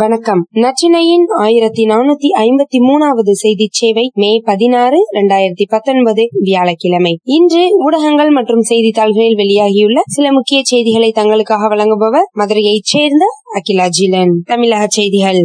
வணக்கம். நச்சினையின் ஆயிரத்தி நானூத்தி ஐம்பத்தி மூணாவது செய்தி சேவை மே பதினாறு இரண்டாயிரத்தி பத்தொன்பது வியாழக்கிழமை. இன்று ஊடகங்கள் மற்றும் செய்தித்தாள்களில் வெளியாகியுள்ள சில முக்கிய செய்திகளை தங்களுக்காக வழங்குபவர் மதுரையைச் சேர்ந்த அகிலா ஜீலன் தமிழக செய்திகள்.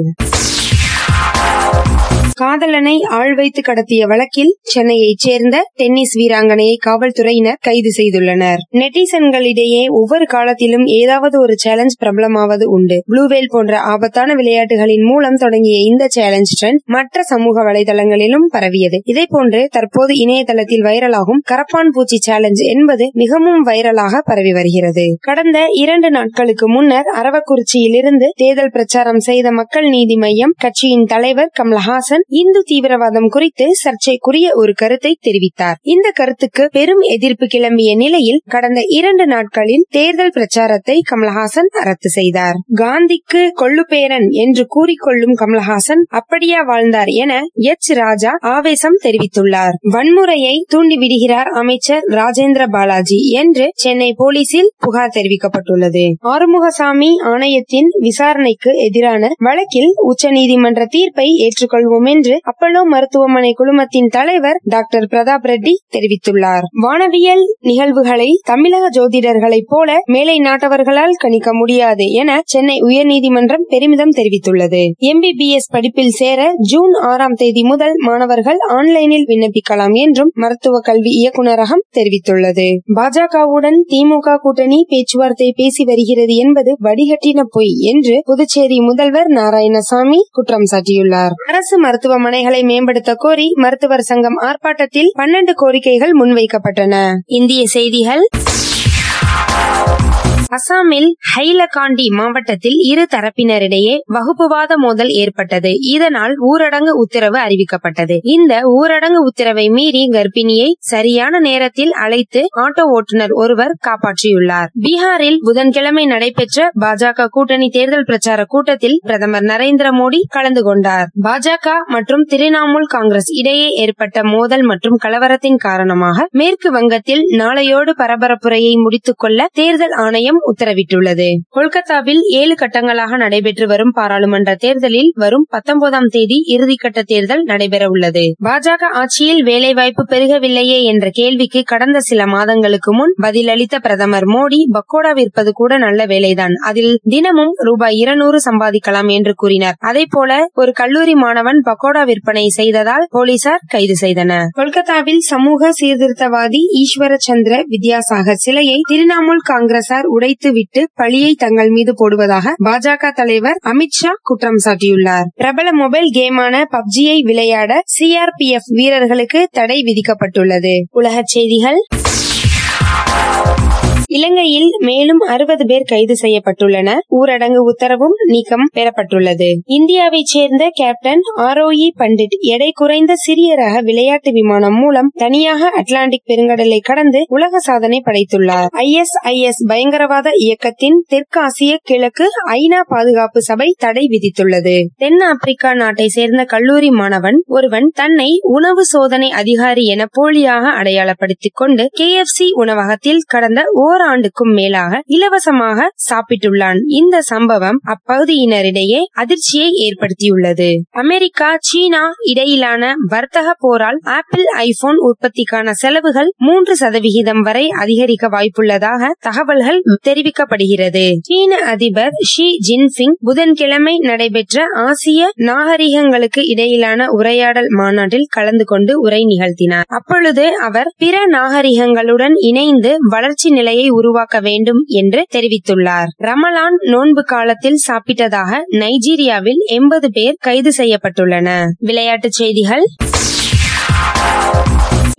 காதலனை ஆள் வைத்து கடத்திய வழக்கில் சென்னையைச் சேர்ந்த டென்னிஸ் வீராங்கனையை காவல்துறையினர் கைது செய்துள்ளனர். நெட்டிசன்களிடையே ஒவ்வொரு காலத்திலும் ஏதாவது ஒரு சேலஞ்ச் பிரபலமாவது உண்டு. ப்ளூவேல் போன்ற ஆபத்தான விளையாட்டுகளின் மூலம் தொடங்கிய இந்த சேலஞ்ச் ட்ரெண்ட் மற்ற சமூக வலைதளங்களிலும் பரவியது. இதேபோன்று தற்போது இணையதளத்தில் வைரலாகும் கரப்பான் பூச்சி சேலஞ்ச் என்பது மிகவும் வைரலாக பரவி வருகிறது. கடந்த இரண்டு நாட்களுக்கு முன்னர் அரவக்குறிச்சியிலிருந்து தேர்தல் பிரச்சாரம் செய்த மக்கள் நீதி மையம் கட்சியின் தலைவர் கமல்ஹாசன் இந்து தீவிரவாதம் குறித்து சர்ச்சைக்குரிய ஒரு கருத்தை தெரிவித்தார். இந்த கருத்துக்கு பெரும் எதிர்ப்பு கிளம்பிய நிலையில் கடந்த இரண்டு நாட்களில் தேர்தல் பிரச்சாரத்தை கமலஹாசன் ரத்து செய்தார். காந்திக்கு கொள்ளுப்பேரன் என்று கூறிக்கொள்ளும் கமலஹாசன் அப்படியா வாழ்ந்தார் என எச். ராஜா ஆவேசம் தெரிவித்துள்ளார். வன்முறையை தூண்டிவிடுகிறார் அமைச்சர் ராஜேந்திர பாலாஜி என்று சென்னை போலீசில் புகார் தெரிவிக்கப்பட்டுள்ளது. ஆறுமுகசாமி ஆணையத்தின் விசாரணைக்கு எதிரான வழக்கில் உச்சநீதிமன்ற தீர்ப்பை ஏற்றுக்கொள்வோம் என்று அப்பல்லோ மருத்துவமனை குழுமத்தின் தலைவர் டாக்டர் பிரதாப் ரெட்டி தெரிவித்துள்ளார். வானவியல் நிகழ்வுகளை தமிழக ஜோதிடர்களைப் போல மேலை நாட்டவர்களால் கணிக்க முடியாது என சென்னை உயர்நீதிமன்றம் பெருமிதம் தெரிவித்துள்ளது. எம்பிபிஎஸ் படிப்பில் சேர ஜூன் ஆறாம் தேதி முதல் மாணவர்கள் ஆன்லைனில் விண்ணப்பிக்கலாம் என்றும் மருத்துவ கல்வி இயக்குநரகம் தெரிவித்துள்ளது. பாஜகவுடன் திமுக கூட்டணி பேச்சுவார்த்தை பேசி வருகிறது என்பது வடிகட்டின பொய் என்று புதுச்சேரி முதல்வர் நாராயணசாமி குற்றம் சாட்டியுள்ளார். அரசு மருத்துவ மருத்துவமனைகளை மேம்படுத்த கோரி மருத்துவர் சங்கம் ஆர்ப்பாட்டத்தில் பன்னெண்டு கோரிக்கைகள் முன்வைக்கப்பட்டன. இந்திய செய்திகள். அசாமில் ஹைலகாண்டி மாவட்டத்தில் இரு தரப்பினரிடையே வகுப்புவாத மோதல் ஏற்பட்டது. இதனால் ஊரடங்கு உத்தரவு அறிவிக்கப்பட்டது. இந்த ஊரடங்கு உத்தரவை மீறி கர்ப்பிணியை சரியான நேரத்தில் அழைத்து ஆட்டோ ஓட்டுநர் ஒருவர் காப்பாற்றியுள்ளார். பீகாரில் புதன்கிழமை நடைபெற்ற பாஜக கூட்டணி தேர்தல் பிரச்சார கூட்டத்தில் பிரதமர் நரேந்திர மோடி கலந்து கொண்டார். பாஜக மற்றும் திரிணாமுல் காங்கிரஸ் இடையே ஏற்பட்ட மோதல் மற்றும் கலவரத்தின் காரணமாக மேற்கு வங்கத்தில் நாளையோடு பரபரப்புரையை முடித்துக் கொள்ள தேர்தல் ஆணையம் உத்தரவிட்டுள்ளது. கொல்கத்தாவில் ஏழு கட்டங்களாக நடைபெற்று வரும் பாராளுமன்ற தேர்தலில் வரும் பத்தொன்பதாம் தேதி இறுதிக்கட்ட தேர்தல் நடைபெற உள்ளது பாஜக ஆட்சியில் வேலைவாய்ப்பு பெருகவில்லையே என்ற கேள்விக்கு கடந்த சில மாதங்களுக்கு முன் பதிலளித்த பிரதமர் மோடி பக்கோடா விற்பது கூட நல்ல வேலைதான். அதில் தினமும் ரூபாய் இருநூறு சம்பாதிக்கலாம் என்று கூறினார். அதே போல ஒரு கல்லூரி மாணவன் பக்கோடா விற்பனை செய்ததால் போலீசார் கைது செய்தனர். கொல்கத்தாவில் சமூக சீர்திருத்தவாதி ஈஸ்வர சந்திர வித்யாசாகர் சிலையை திரிணாமுல் காங்கிரசார் உடை விட்டு பழியை தங்கள் மீது போடுவதாக பாஜக தலைவர் அமித்ஷா குற்றம் சாட்டியுள்ளார். பிரபல மொபைல் கேமான பப்ஜியை விளையாட சிஆர்பிஎஃப் வீரர்களுக்கு தடை விதிக்கப்பட்டுள்ளது. உலகச் செய்திகள். இலங்கையில் மேலும் அறுபது பேர் கைது செய்யப்பட்டுள்ளனர் ஊரடங்கு உத்தரவும் நீக்கம் பெறப்பட்டுள்ளது. இந்தியாவைச் சேர்ந்த கேப்டன் ஆரோஇ பண்டிட் எடை குறைந்த சிறிய ரக விளையாட்டு விமானம் மூலம் தனியாக அட்லாண்டிக் பெருங்கடலை கடந்து உலக சாதனை படைத்துள்ளார். ஐஎஸ்ஐஎஸ் பயங்கரவாத இயக்கத்தின் தெற்காசிய கிழக்கு ஐநா பாதுகாப்பு சபை தடை விதித்துள்ளது. தென் ஆப்பிரிக்கா நாட்டை சேர்ந்த கல்லூரி மாணவன் ஒருவன் தன்னை உணவு சோதனை அதிகாரி என போலியாக அடையாளப்படுத்திக் கொண்டு கே உணவகத்தில் கடந்த ஓர் ஓராண்டுக்கும் மேலாக இலவசமாக சாப்பிட்டுள்ளான். இந்த சம்பவம் அப்பகுதியினரிடையே அதிர்ச்சியை ஏற்படுத்தியுள்ளது. அமெரிக்கா சீனா இடையிலான வர்த்தக போரால் ஆப்பிள் ஐபோன் உற்பத்திக்கான செலவுகள் மூன்று சதவிகிதம் வரை அதிகரிக்க வாய்ப்புள்ளதாக தகவல்கள் தெரிவிக்கப்படுகிறது. சீன அதிபர் ஷி ஜின்பிங் புதன்கிழமை நடைபெற்ற ஆசிய நாகரிகங்களுக்கு இடையிலான உரையாடல் மாநாட்டில் கலந்து கொண்டு உரை நிகழ்த்தினார். அப்பொழுது அவர் பிற நாகரிகங்களுடன் இணைந்து வளர்ச்சி நிலையை உருவாக்க வேண்டும் என்று தெரிவித்துள்ளார். ரமலான் நோன்பு காலத்தில் சாப்பிட்டதாக நைஜீரியாவில் எண்பது பேர் கைது செய்யப்பட்டுள்ளன விளையாட்டுச் செய்திகள்.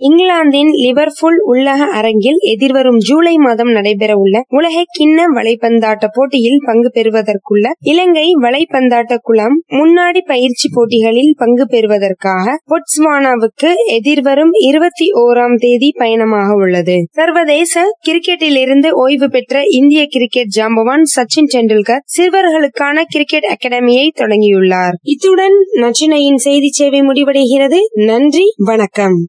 இங்கிலாந்தின் லிவர்பூல் உள்ளக அரங்கில் எதிர்வரும் ஜூலை மாதம் நடைபெறவுள்ள உலக கிண்ண வலைப்பந்தாட்ட போட்டியில் பங்கு பெறுவதற்குள்ள இலங்கை வலைப்பந்தாட்ட குளம் முன்னாடி பயிற்சி போட்டிகளில் பங்கு பெறுவதற்காக பொட்ஸ்வானாவுக்கு எதிர்வரும் இருபத்தி ஓராம் தேதி பயணமாக உள்ளது. சர்வதேச கிரிக்கெட்டில் இருந்து ஓய்வு பெற்ற இந்திய கிரிக்கெட் ஜாம்பவான் சச்சின் டெண்டுல்கர் சிறுவர்களுக்கான கிரிக்கெட் அகாடமியை தொடங்கியுள்ளார். இத்துடன் நச்சினையின் செய்தி சேவை முடிவடைகிறது. நன்றி வணக்கம்.